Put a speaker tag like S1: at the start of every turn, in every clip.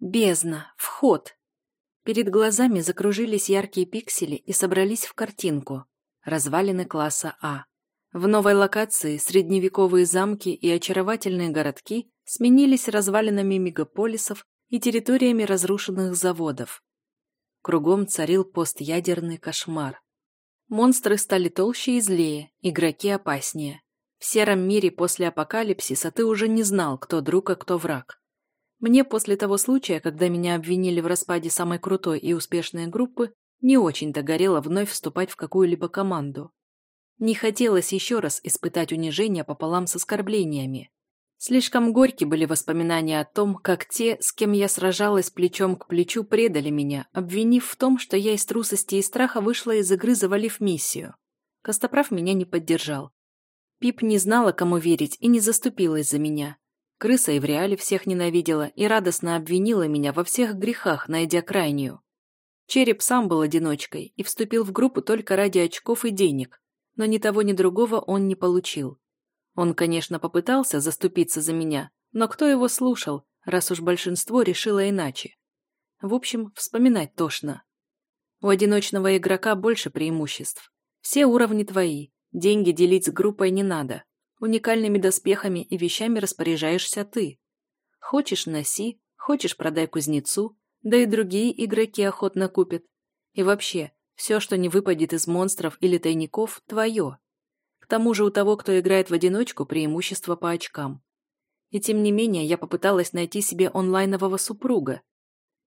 S1: Бездна. Вход. Перед глазами закружились яркие пиксели и собрались в картинку. Развалины класса А. В новой локации средневековые замки и очаровательные городки сменились развалинами мегаполисов и территориями разрушенных заводов. Кругом царил постядерный кошмар. Монстры стали толще и злее, игроки опаснее. В сером мире после апокалипсиса ты уже не знал, кто друг, а кто враг. Мне после того случая, когда меня обвинили в распаде самой крутой и успешной группы, не очень-то горело вновь вступать в какую-либо команду. Не хотелось еще раз испытать унижение пополам с оскорблениями. Слишком горьки были воспоминания о том, как те, с кем я сражалась плечом к плечу, предали меня, обвинив в том, что я из трусости и страха вышла из игры, завалив миссию. Костоправ меня не поддержал. Пип не знала, кому верить, и не заступилась за меня. Крыса и в реале всех ненавидела и радостно обвинила меня во всех грехах, найдя крайнюю. Череп сам был одиночкой и вступил в группу только ради очков и денег, но ни того, ни другого он не получил. Он, конечно, попытался заступиться за меня, но кто его слушал, раз уж большинство решило иначе? В общем, вспоминать тошно. У одиночного игрока больше преимуществ. Все уровни твои, деньги делить с группой не надо. Уникальными доспехами и вещами распоряжаешься ты. Хочешь – носи, хочешь – продай кузнецу, да и другие игроки охотно купят. И вообще, все, что не выпадет из монстров или тайников, твое тому же у того, кто играет в одиночку, преимущество по очкам. И тем не менее я попыталась найти себе онлайнового супруга.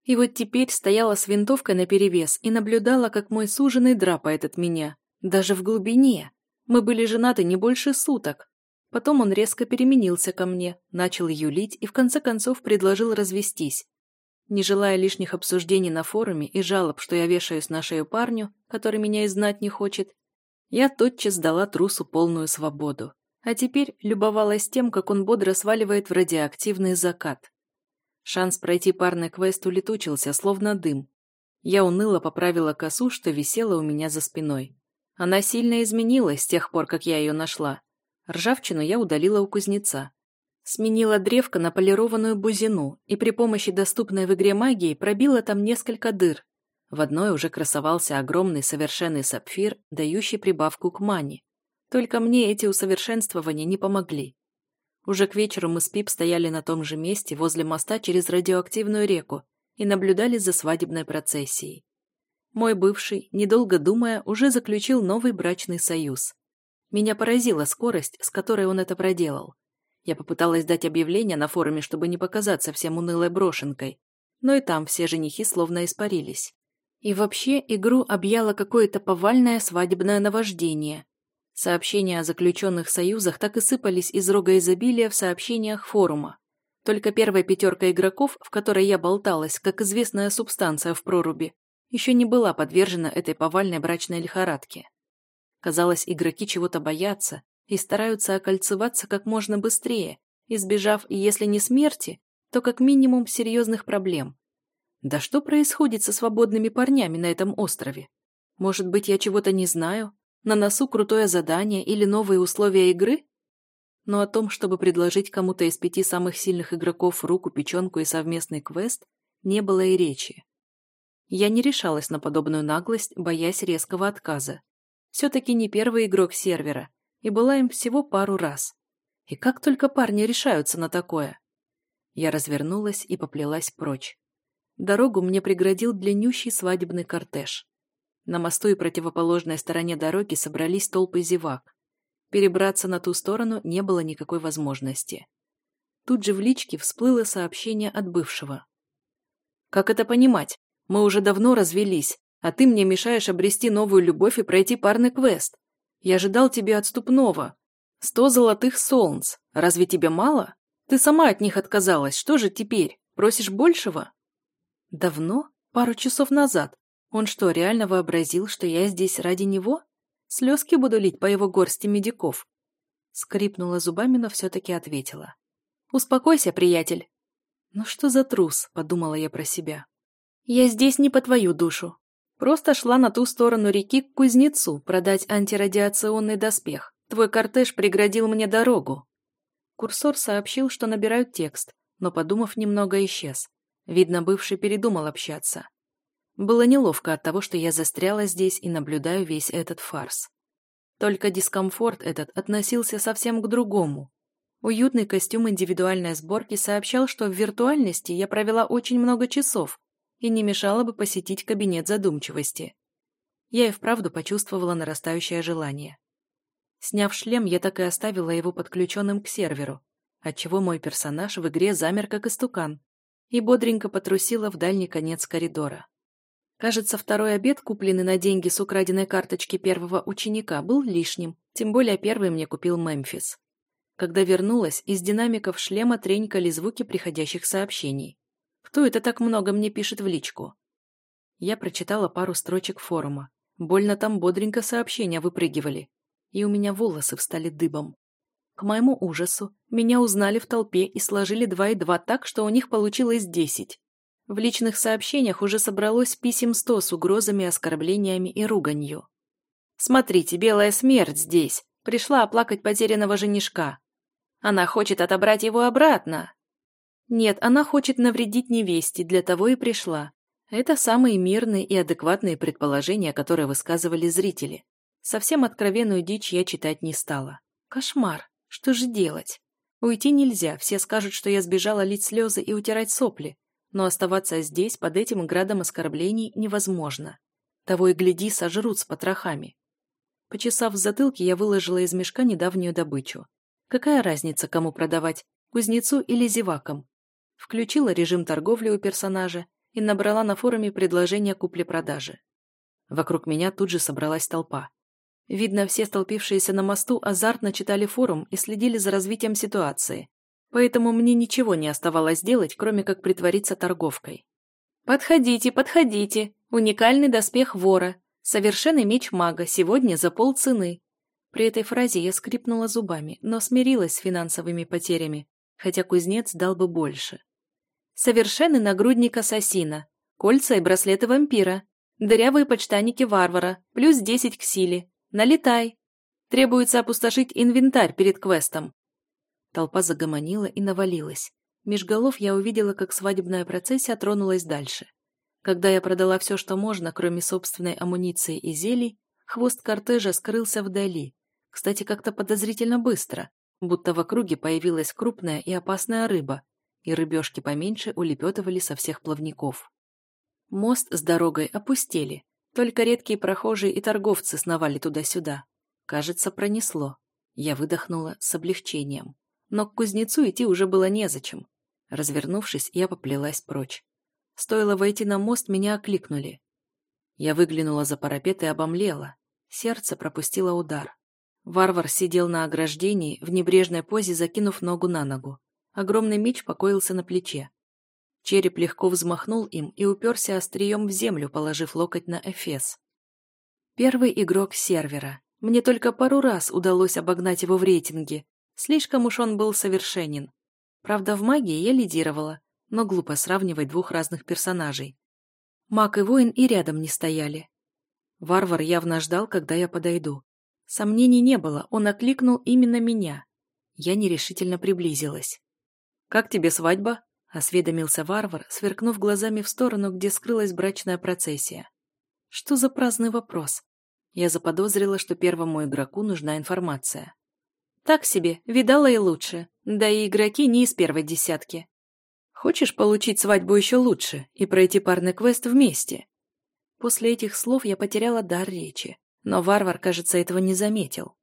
S1: И вот теперь стояла с винтовкой наперевес и наблюдала, как мой суженый драпает от меня. Даже в глубине. Мы были женаты не больше суток. Потом он резко переменился ко мне, начал юлить и в конце концов предложил развестись. Не желая лишних обсуждений на форуме и жалоб, что я вешаюсь на шею парню, который меня и знать не хочет, я тотчас дала трусу полную свободу, а теперь любовалась тем, как он бодро сваливает в радиоактивный закат. Шанс пройти парный квест улетучился, словно дым. Я уныло поправила косу, что висела у меня за спиной. Она сильно изменилась с тех пор, как я ее нашла. Ржавчину я удалила у кузнеца. Сменила древко на полированную бузину и при помощи доступной в игре магии пробила там несколько дыр, в одной уже красовался огромный совершенный сапфир, дающий прибавку к мане. Только мне эти усовершенствования не помогли. Уже к вечеру мы с Пип стояли на том же месте возле моста через радиоактивную реку и наблюдали за свадебной процессией. Мой бывший, недолго думая, уже заключил новый брачный союз. Меня поразила скорость, с которой он это проделал. Я попыталась дать объявление на форуме, чтобы не показаться всем унылой брошенкой, но и там все женихи словно испарились. И вообще игру объяло какое-то повальное свадебное наваждение. Сообщения о заключенных союзах так и сыпались из рога изобилия в сообщениях форума. Только первая пятерка игроков, в которой я болталась, как известная субстанция в проруби, еще не была подвержена этой повальной брачной лихорадке. Казалось, игроки чего-то боятся и стараются окольцеваться как можно быстрее, избежав, если не смерти, то как минимум серьезных проблем. Да что происходит со свободными парнями на этом острове? Может быть, я чего-то не знаю? На носу крутое задание или новые условия игры? Но о том, чтобы предложить кому-то из пяти самых сильных игроков руку, печенку и совместный квест, не было и речи. Я не решалась на подобную наглость, боясь резкого отказа. Все-таки не первый игрок сервера, и была им всего пару раз. И как только парни решаются на такое? Я развернулась и поплелась прочь. Дорогу мне преградил длиннющий свадебный кортеж. На мосту и противоположной стороне дороги собрались толпы зевак. Перебраться на ту сторону не было никакой возможности. Тут же в личке всплыло сообщение от бывшего. «Как это понимать? Мы уже давно развелись, а ты мне мешаешь обрести новую любовь и пройти парный квест. Я ожидал тебе отступного. Сто золотых солнц. Разве тебе мало? Ты сама от них отказалась. Что же теперь? Просишь большего?» Давно? Пару часов назад. Он что, реально вообразил, что я здесь ради него? Слезки буду лить по его горсти медиков. Скрипнула зубами, но все-таки ответила. «Успокойся, приятель». «Ну что за трус?» – подумала я про себя. «Я здесь не по твою душу. Просто шла на ту сторону реки к кузнецу продать антирадиационный доспех. Твой кортеж преградил мне дорогу». Курсор сообщил, что набирают текст, но, подумав немного, исчез. Видно, бывший передумал общаться. Было неловко от того, что я застряла здесь и наблюдаю весь этот фарс. Только дискомфорт этот относился совсем к другому. Уютный костюм индивидуальной сборки сообщал, что в виртуальности я провела очень много часов и не мешало бы посетить кабинет задумчивости. Я и вправду почувствовала нарастающее желание. Сняв шлем, я так и оставила его подключенным к серверу, отчего мой персонаж в игре замер как истукан и бодренько потрусила в дальний конец коридора. Кажется, второй обед, купленный на деньги с украденной карточки первого ученика, был лишним, тем более первый мне купил Мемфис. Когда вернулась, из динамиков шлема тренькали звуки приходящих сообщений. Кто это так много мне пишет в личку? Я прочитала пару строчек форума. Больно там бодренько сообщения выпрыгивали. И у меня волосы встали дыбом. К моему ужасу, меня узнали в толпе и сложили два и два так, что у них получилось десять. В личных сообщениях уже собралось писем сто с угрозами, оскорблениями и руганью. «Смотрите, белая смерть здесь. Пришла оплакать потерянного женишка. Она хочет отобрать его обратно». Нет, она хочет навредить невесте, для того и пришла. Это самые мирные и адекватные предположения, которые высказывали зрители. Совсем откровенную дичь я читать не стала. Кошмар. Что же делать? Уйти нельзя, все скажут, что я сбежала лить слезы и утирать сопли но оставаться здесь под этим градом оскорблений невозможно. Того и гляди, сожрут с потрохами. Почесав в затылке, я выложила из мешка недавнюю добычу. Какая разница, кому продавать, кузнецу или зевакам? Включила режим торговли у персонажа и набрала на форуме предложение купли-продажи. Вокруг меня тут же собралась толпа. Видно, все столпившиеся на мосту азартно читали форум и следили за развитием ситуации, поэтому мне ничего не оставалось делать, кроме как притвориться торговкой. «Подходите, подходите! Уникальный доспех вора! Совершенный меч мага сегодня за полцены!» При этой фразе я скрипнула зубами, но смирилась с финансовыми потерями, хотя кузнец дал бы больше. Совершенный нагрудник ассасина, кольца и браслеты вампира, дырявые подштанники варвара, плюс 10 к силе. Налетай! Требуется опустошить инвентарь перед квестом. Толпа загомонила и навалилась. Меж голов я увидела, как свадебная процессия тронулась дальше. Когда я продала все, что можно, кроме собственной амуниции и зелий, хвост кортежа скрылся вдали. Кстати, как-то подозрительно быстро, будто в округе появилась крупная и опасная рыба, и рыбешки поменьше улепетывали со всех плавников. Мост с дорогой опустели, только редкие прохожие и торговцы сновали туда-сюда. Кажется, пронесло. Я выдохнула с облегчением но к кузнецу идти уже было незачем. Развернувшись, я поплелась прочь. Стоило войти на мост, меня окликнули. Я выглянула за парапет и обомлела. Сердце пропустило удар. Варвар сидел на ограждении, в небрежной позе закинув ногу на ногу. Огромный меч покоился на плече. Череп легко взмахнул им и уперся острием в землю, положив локоть на эфес. Первый игрок сервера. Мне только пару раз удалось обогнать его в рейтинге, Слишком уж он был совершенен. Правда, в магии я лидировала, но глупо сравнивать двух разных персонажей. Маг и воин и рядом не стояли. Варвар явно ждал, когда я подойду. Сомнений не было, он окликнул именно меня. Я нерешительно приблизилась. «Как тебе свадьба?» – осведомился варвар, сверкнув глазами в сторону, где скрылась брачная процессия. Что за праздный вопрос? Я заподозрила, что первому игроку нужна информация. Так себе, видала и лучше. Да и игроки не из первой десятки. Хочешь получить свадьбу еще лучше и пройти парный квест вместе? После этих слов я потеряла дар речи, но варвар, кажется, этого не заметил.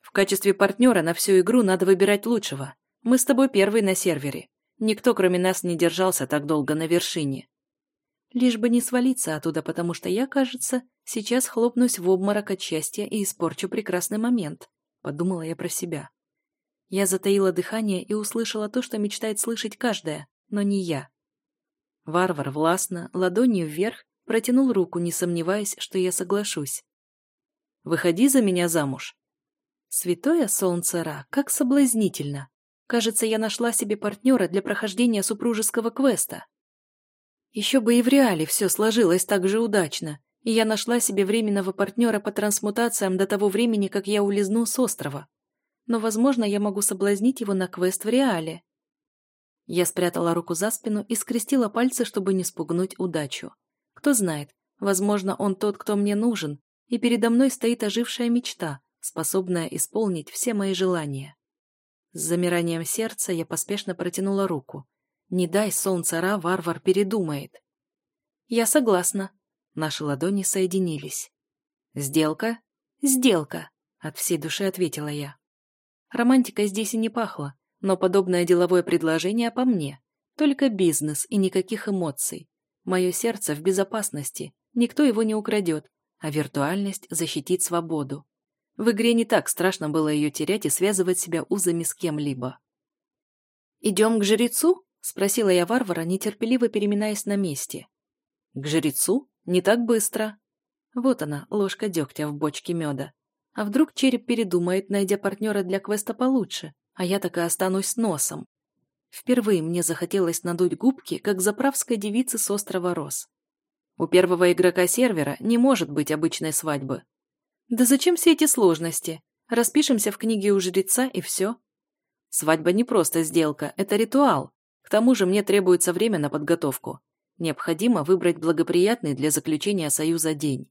S1: В качестве партнера на всю игру надо выбирать лучшего. Мы с тобой первый на сервере. Никто, кроме нас, не держался так долго на вершине. Лишь бы не свалиться оттуда, потому что я, кажется, сейчас хлопнусь в обморок от счастья и испорчу прекрасный момент подумала я про себя. Я затаила дыхание и услышала то, что мечтает слышать каждая, но не я. Варвар властно, ладонью вверх, протянул руку, не сомневаясь, что я соглашусь. «Выходи за меня замуж». Святое солнце Ра, как соблазнительно. Кажется, я нашла себе партнера для прохождения супружеского квеста. Еще бы и в реале все сложилось так же удачно, и я нашла себе временного партнера по трансмутациям до того времени, как я улизну с острова. Но, возможно, я могу соблазнить его на квест в реале. Я спрятала руку за спину и скрестила пальцы, чтобы не спугнуть удачу. Кто знает, возможно, он тот, кто мне нужен, и передо мной стоит ожившая мечта, способная исполнить все мои желания. С замиранием сердца я поспешно протянула руку. Не дай солнце Ра, варвар передумает. Я согласна. Наши ладони соединились. Сделка? Сделка, от всей души ответила я. Романтика здесь и не пахла, но подобное деловое предложение по мне. Только бизнес и никаких эмоций. Мое сердце в безопасности, никто его не украдет, а виртуальность защитит свободу. В игре не так страшно было ее терять и связывать себя узами с кем-либо. «Идем к жрецу?» — спросила я варвара, нетерпеливо переминаясь на месте. «К жрецу? Не так быстро». Вот она, ложка дегтя в бочке меда. А вдруг череп передумает, найдя партнера для квеста получше, а я так и останусь с носом. Впервые мне захотелось надуть губки, как заправской девицы с острова Рос. У первого игрока сервера не может быть обычной свадьбы. Да зачем все эти сложности? Распишемся в книге у жреца и все. Свадьба не просто сделка, это ритуал. К тому же мне требуется время на подготовку. Необходимо выбрать благоприятный для заключения союза день.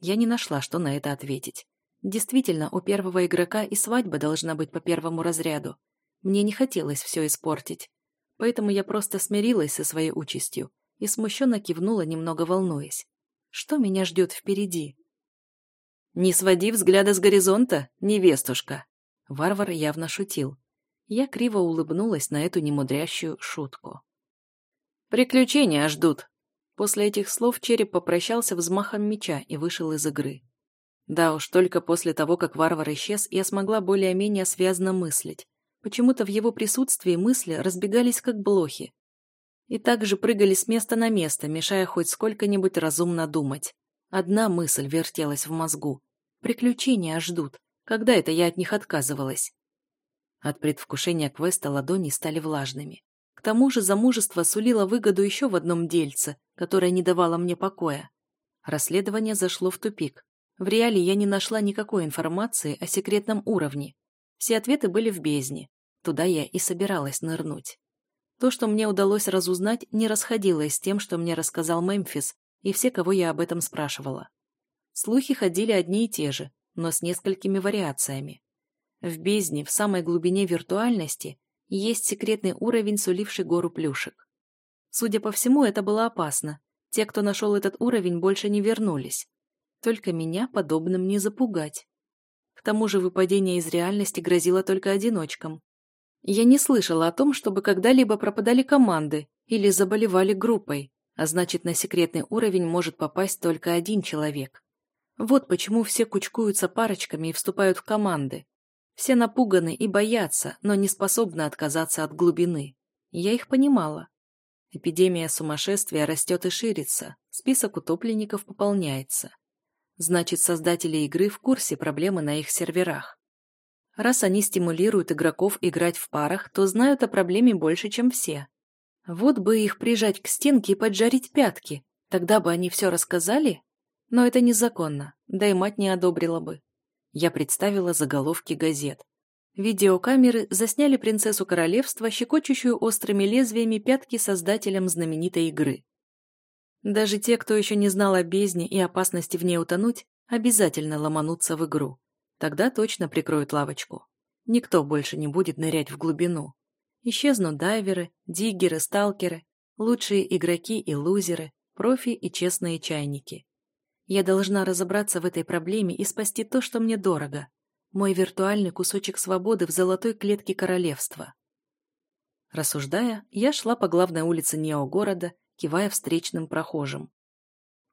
S1: Я не нашла, что на это ответить. Действительно, у первого игрока и свадьба должна быть по первому разряду. Мне не хотелось все испортить. Поэтому я просто смирилась со своей участью и смущенно кивнула, немного волнуясь. Что меня ждет впереди? «Не своди взгляда с горизонта, невестушка!» Варвар явно шутил. Я криво улыбнулась на эту немудрящую шутку. «Приключения ждут!» После этих слов череп попрощался взмахом меча и вышел из игры. Да уж, только после того, как варвар исчез, я смогла более-менее связно мыслить. Почему-то в его присутствии мысли разбегались как блохи, и также прыгали с места на место, мешая хоть сколько-нибудь разумно думать. Одна мысль вертелась в мозгу. Приключения ждут. Когда это я от них отказывалась? От предвкушения квеста ладони стали влажными. К тому же замужество сулило выгоду еще в одном дельце, которое не давало мне покоя. Расследование зашло в тупик. В реале я не нашла никакой информации о секретном уровне. Все ответы были в бездне. Туда я и собиралась нырнуть. То, что мне удалось разузнать, не расходилось с тем, что мне рассказал Мемфис и все, кого я об этом спрашивала. Слухи ходили одни и те же, но с несколькими вариациями. В бездне, в самой глубине виртуальности, есть секретный уровень, суливший гору плюшек. Судя по всему, это было опасно. Те, кто нашел этот уровень, больше не вернулись. Только меня подобным не запугать. К тому же выпадение из реальности грозило только одиночкам. Я не слышала о том, чтобы когда-либо пропадали команды или заболевали группой, а значит, на секретный уровень может попасть только один человек. Вот почему все кучкуются парочками и вступают в команды. Все напуганы и боятся, но не способны отказаться от глубины. Я их понимала. Эпидемия сумасшествия растет и ширится, список утопленников пополняется. Значит, создатели игры в курсе проблемы на их серверах. Раз они стимулируют игроков играть в парах, то знают о проблеме больше, чем все. Вот бы их прижать к стенке и поджарить пятки, тогда бы они все рассказали. Но это незаконно, да и мать не одобрила бы. Я представила заголовки газет. Видеокамеры засняли принцессу королевства, щекочущую острыми лезвиями пятки создателям знаменитой игры. Даже те, кто еще не знал о бездне и опасности в ней утонуть, обязательно ломанутся в игру. Тогда точно прикроют лавочку. Никто больше не будет нырять в глубину. Исчезнут дайверы, диггеры, сталкеры, лучшие игроки и лузеры, профи и честные чайники. Я должна разобраться в этой проблеме и спасти то, что мне дорого. Мой виртуальный кусочек свободы в золотой клетке королевства. Рассуждая, я шла по главной улице Нео-города, кивая встречным прохожим.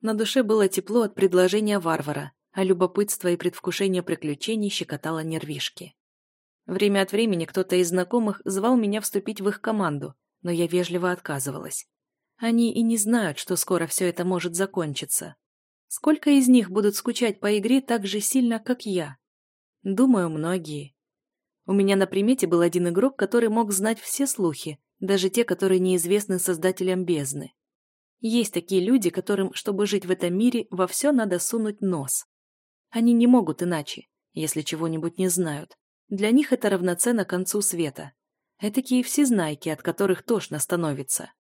S1: На душе было тепло от предложения варвара, а любопытство и предвкушение приключений щекотало нервишки. Время от времени кто-то из знакомых звал меня вступить в их команду, но я вежливо отказывалась. Они и не знают, что скоро все это может закончиться. Сколько из них будут скучать по игре так же сильно, как я? Думаю, многие. У меня на примете был один игрок, который мог знать все слухи, даже те, которые неизвестны создателям бездны. Есть такие люди, которым, чтобы жить в этом мире, во все надо сунуть нос. Они не могут иначе, если чего-нибудь не знают. Для них это равноценно концу света. Этакие всезнайки, от которых тошно становится.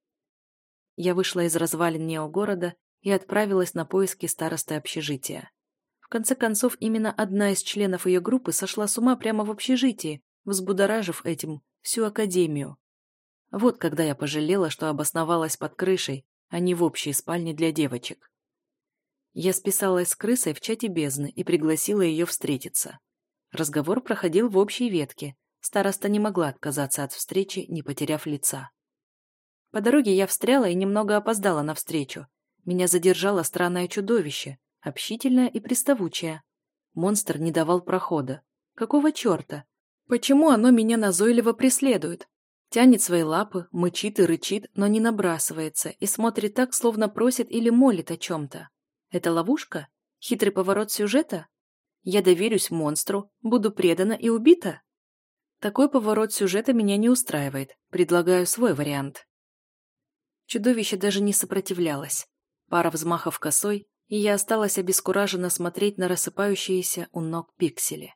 S1: Я вышла из развалин неогорода и отправилась на поиски старосты общежития. В конце концов, именно одна из членов ее группы сошла с ума прямо в общежитии, взбудоражив этим всю академию. Вот когда я пожалела, что обосновалась под крышей, а не в общей спальне для девочек. Я списалась с крысой в чате бездны и пригласила ее встретиться. Разговор проходил в общей ветке. Староста не могла отказаться от встречи, не потеряв лица. По дороге я встряла и немного опоздала на встречу. Меня задержало странное чудовище, общительное и приставучее. Монстр не давал прохода. Какого черта? Почему оно меня назойливо преследует? Тянет свои лапы, мычит и рычит, но не набрасывается и смотрит так, словно просит или молит о чем-то. Это ловушка? Хитрый поворот сюжета? Я доверюсь монстру, буду предана и убита? Такой поворот сюжета меня не устраивает. Предлагаю свой вариант. Чудовище даже не сопротивлялось. Пара взмахов косой, и я осталась обескураженно смотреть на рассыпающиеся у ног пиксели.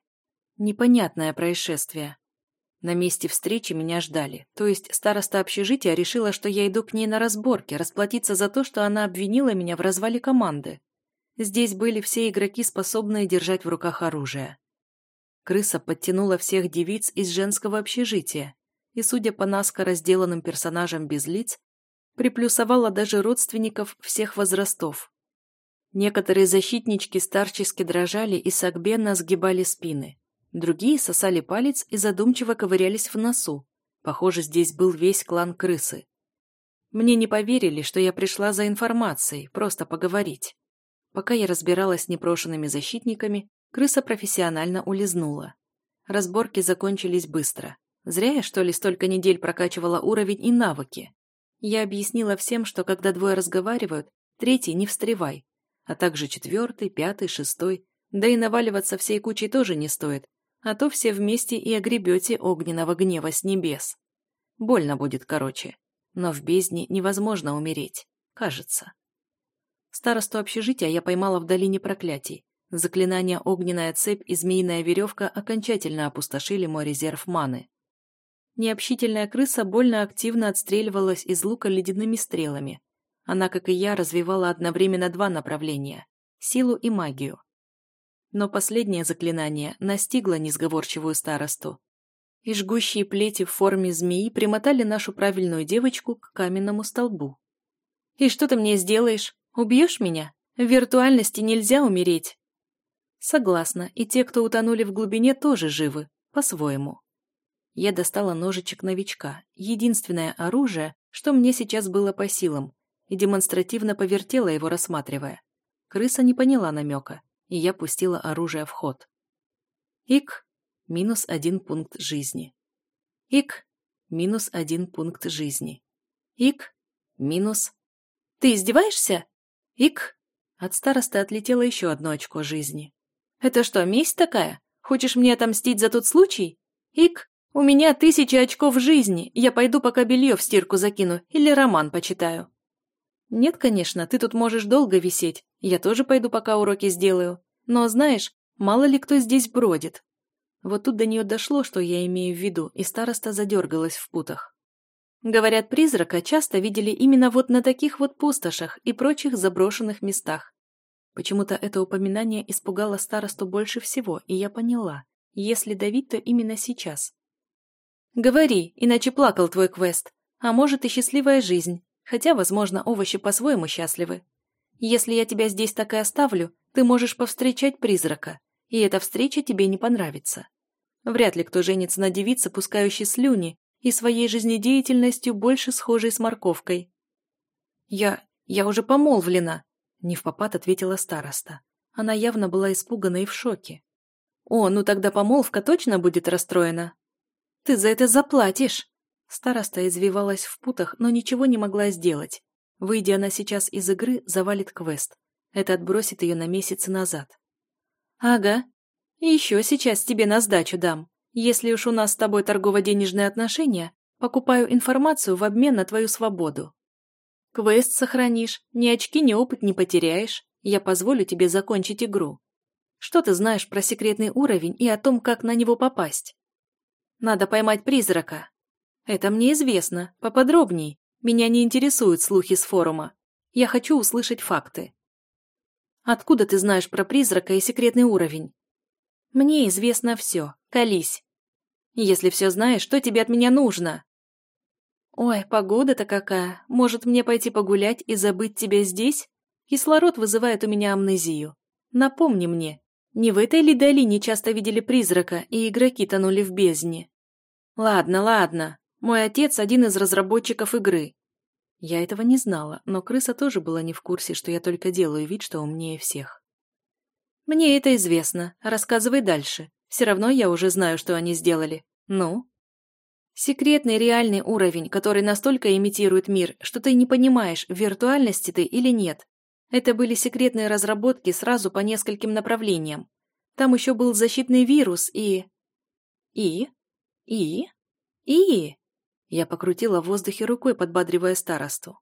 S1: Непонятное происшествие. На месте встречи меня ждали, то есть староста общежития решила, что я иду к ней на разборки, расплатиться за то, что она обвинила меня в развале команды. Здесь были все игроки, способные держать в руках оружие. Крыса подтянула всех девиц из женского общежития и, судя по наскоро сделанным персонажам без лиц, приплюсовала даже родственников всех возрастов. Некоторые защитнички старчески дрожали и согбенно сгибали спины. Другие сосали палец и задумчиво ковырялись в носу. Похоже, здесь был весь клан крысы. Мне не поверили, что я пришла за информацией, просто поговорить. Пока я разбиралась с непрошенными защитниками, крыса профессионально улизнула. Разборки закончились быстро. Зря я, что ли, столько недель прокачивала уровень и навыки. Я объяснила всем, что когда двое разговаривают, третий не встревай, а также четвертый, пятый, шестой, да и наваливаться всей кучей тоже не стоит, а то все вместе и огребете огненного гнева с небес. Больно будет короче, но в бездне невозможно умереть, кажется. Старосту общежития я поймала в долине проклятий. Заклинания «Огненная цепь» и «Змеиная веревка» окончательно опустошили мой резерв маны. Необщительная крыса больно активно отстреливалась из лука ледяными стрелами. Она, как и я, развивала одновременно два направления – силу и магию но последнее заклинание настигло несговорчивую старосту. И жгущие плети в форме змеи примотали нашу правильную девочку к каменному столбу. «И что ты мне сделаешь? Убьешь меня? В виртуальности нельзя умереть!» Согласна, и те, кто утонули в глубине, тоже живы, по-своему. Я достала ножичек новичка, единственное оружие, что мне сейчас было по силам, и демонстративно повертела его, рассматривая. Крыса не поняла намека и я пустила оружие в ход. Ик – минус один пункт жизни. Ик – минус один пункт жизни. Ик – минус... Ты издеваешься? Ик. От старосты отлетело еще одно очко жизни. Это что, месть такая? Хочешь мне отомстить за тот случай? Ик, у меня тысячи очков жизни. Я пойду пока белье в стирку закину или роман почитаю. Нет, конечно, ты тут можешь долго висеть. Я тоже пойду пока уроки сделаю. Но, знаешь, мало ли кто здесь бродит. Вот тут до нее дошло, что я имею в виду, и староста задергалась в путах. Говорят, призрака часто видели именно вот на таких вот пустошах и прочих заброшенных местах. Почему-то это упоминание испугало старосту больше всего, и я поняла, если давить, то именно сейчас. «Говори, иначе плакал твой квест, а может и счастливая жизнь, хотя, возможно, овощи по-своему счастливы. Если я тебя здесь так и оставлю, ты можешь повстречать призрака, и эта встреча тебе не понравится. Вряд ли кто женится на девице, пускающей слюни, и своей жизнедеятельностью больше схожей с морковкой. «Я... я уже помолвлена», — не в попад ответила староста. Она явно была испугана и в шоке. «О, ну тогда помолвка точно будет расстроена». «Ты за это заплатишь!» Староста извивалась в путах, но ничего не могла сделать. Выйдя она сейчас из игры, завалит квест. Это отбросит ее на месяцы назад. Ага. И еще сейчас тебе на сдачу дам. Если уж у нас с тобой торгово-денежные отношения, покупаю информацию в обмен на твою свободу. Квест сохранишь, ни очки, ни опыт не потеряешь. Я позволю тебе закончить игру. Что ты знаешь про секретный уровень и о том, как на него попасть? Надо поймать призрака. Это мне известно. Поподробней. Меня не интересуют слухи с форума. Я хочу услышать факты. Откуда ты знаешь про призрака и секретный уровень? Мне известно все. Колись. Если все знаешь, что тебе от меня нужно? Ой, погода-то какая. Может, мне пойти погулять и забыть тебя здесь? Кислород вызывает у меня амнезию. Напомни мне, не в этой ли долине часто видели призрака, и игроки тонули в бездне? Ладно, ладно. Мой отец один из разработчиков игры. Я этого не знала, но крыса тоже была не в курсе, что я только делаю вид, что умнее всех. Мне это известно. Рассказывай дальше. Все равно я уже знаю, что они сделали. Ну? Секретный реальный уровень, который настолько имитирует мир, что ты не понимаешь, в виртуальности ты или нет. Это были секретные разработки сразу по нескольким направлениям. Там еще был защитный вирус и... И? И? И? Я покрутила в воздухе рукой, подбадривая старосту.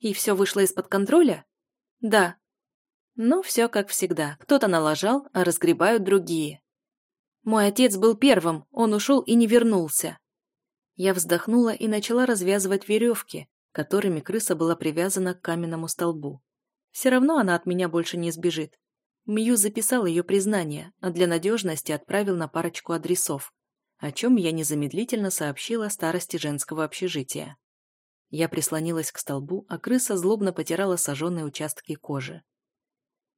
S1: И все вышло из-под контроля? Да. Ну, все как всегда. Кто-то налажал, а разгребают другие. Мой отец был первым, он ушел и не вернулся. Я вздохнула и начала развязывать веревки, которыми крыса была привязана к каменному столбу. Все равно она от меня больше не сбежит. Мью записал ее признание, а для надежности отправил на парочку адресов, о чем я незамедлительно сообщила старости женского общежития. Я прислонилась к столбу, а крыса злобно потирала сожженные участки кожи.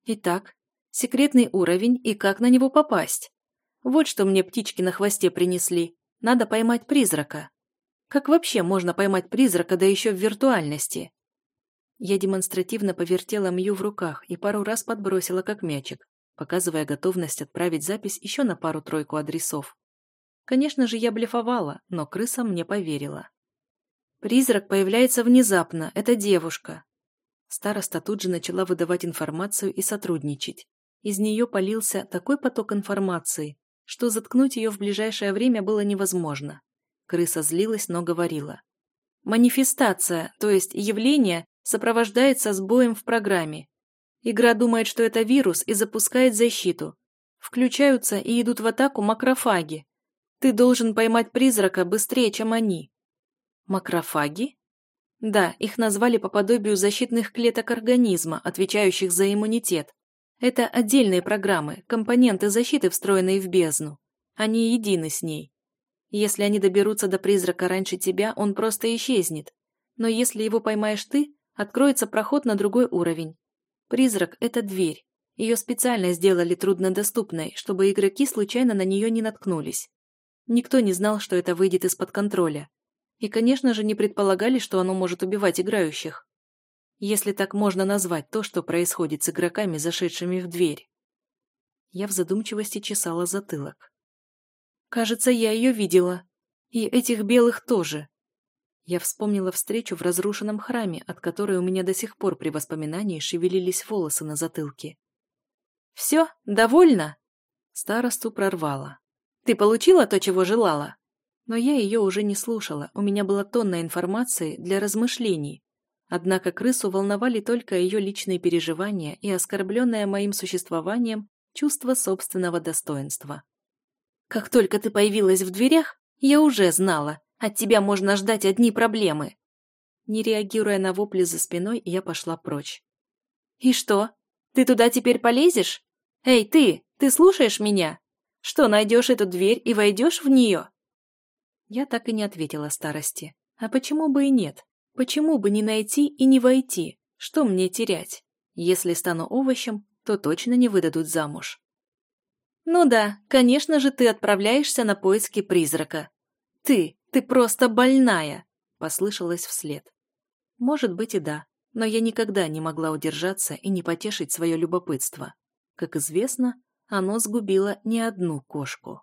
S1: Итак, секретный уровень и как на него попасть? Вот что мне птички на хвосте принесли. Надо поймать призрака. Как вообще можно поймать призрака, да еще в виртуальности? Я демонстративно повертела Мью в руках и пару раз подбросила как мячик, показывая готовность отправить запись еще на пару-тройку адресов. Конечно же, я блефовала, но крыса мне поверила. Призрак появляется внезапно, это девушка. Староста тут же начала выдавать информацию и сотрудничать. Из нее полился такой поток информации, что заткнуть ее в ближайшее время было невозможно. Крыса злилась, но говорила. Манифестация, то есть явление, сопровождается сбоем в программе. Игра думает, что это вирус и запускает защиту. Включаются и идут в атаку макрофаги. Ты должен поймать призрака быстрее, чем они. Макрофаги? Да, их назвали по подобию защитных клеток организма, отвечающих за иммунитет. Это отдельные программы, компоненты защиты, встроенные в бездну. Они едины с ней. Если они доберутся до призрака раньше тебя, он просто исчезнет. Но если его поймаешь ты, откроется проход на другой уровень. Призрак – это дверь. Ее специально сделали труднодоступной, чтобы игроки случайно на нее не наткнулись. Никто не знал, что это выйдет из-под контроля. И, конечно же, не предполагали, что оно может убивать играющих. Если так можно назвать то, что происходит с игроками, зашедшими в дверь. Я в задумчивости чесала затылок. Кажется, я ее видела. И этих белых тоже. Я вспомнила встречу в разрушенном храме, от которой у меня до сих пор при воспоминании шевелились волосы на затылке. «Все? Довольно?» Старосту прорвала. «Ты получила то, чего желала?» Но я ее уже не слушала, у меня была тонна информации для размышлений. Однако крысу волновали только ее личные переживания и оскорбленное моим существованием чувство собственного достоинства. «Как только ты появилась в дверях, я уже знала, от тебя можно ждать одни проблемы. Не реагируя на вопли за спиной, я пошла прочь. И что? Ты туда теперь полезешь? Эй, ты, ты слушаешь меня? Что, найдешь эту дверь и войдешь в нее? Я так и не ответила старости. А почему бы и нет? Почему бы не найти и не войти? Что мне терять? Если стану овощем, то точно не выдадут замуж. Ну да, конечно же, ты отправляешься на поиски призрака. Ты, «Ты просто больная!» — послышалось вслед. Может быть и да, но я никогда не могла удержаться и не потешить свое любопытство. Как известно, оно сгубило не одну кошку.